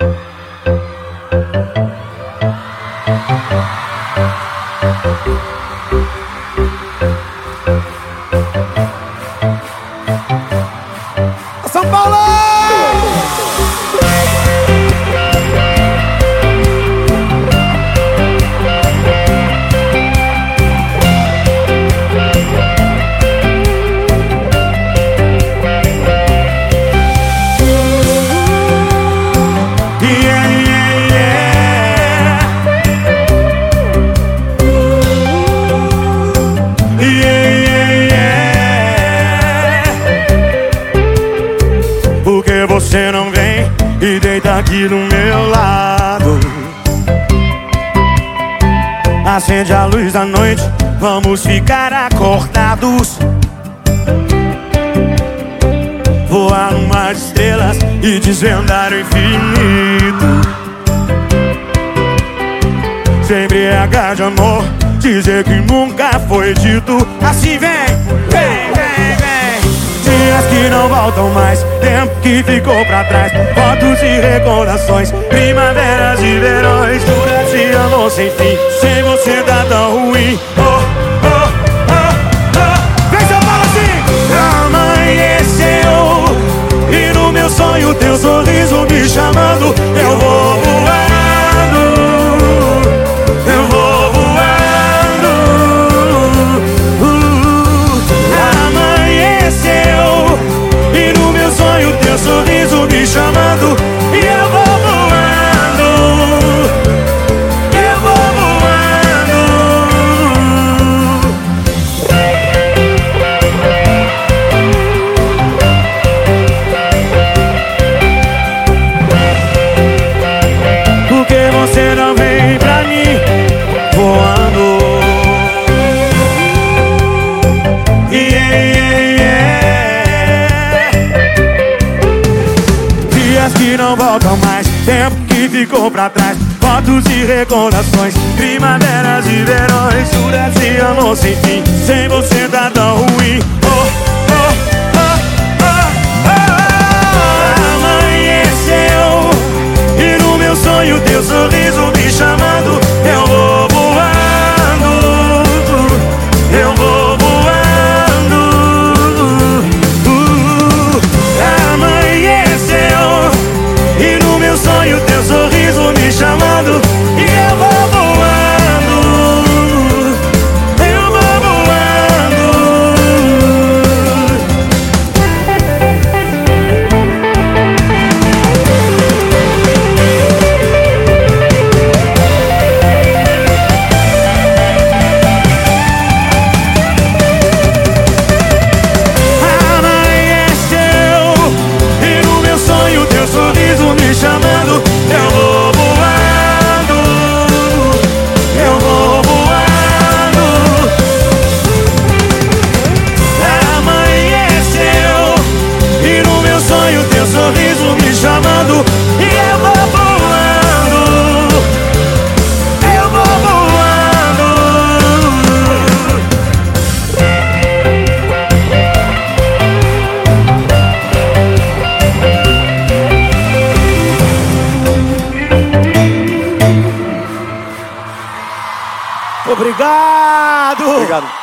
São você não vem e deita aqui do meu lado? Acende a luz da noite, vamos ficar acordados. Voar no mar de estrelas e desvendar o infinito. Se embriagar de amor, dizer que nunca foi dito. Assim vem, vem, vem, vem. Dias que não voltam mais, tempo que ficou pra trás. Fotos e recordações, primaveras e verões. Duras e amor sem fim, sem você tá tão ruim. Oh, oh, oh, oh. São Paulo assim! Amanheceu e no meu sonho teu sorriso não voltam mais, tempo que ficou pra trás. Fotos e recordações, primaveras e verões. Juras e amor sem fim, sem você tá tão ruim. Obrigado! Obrigado.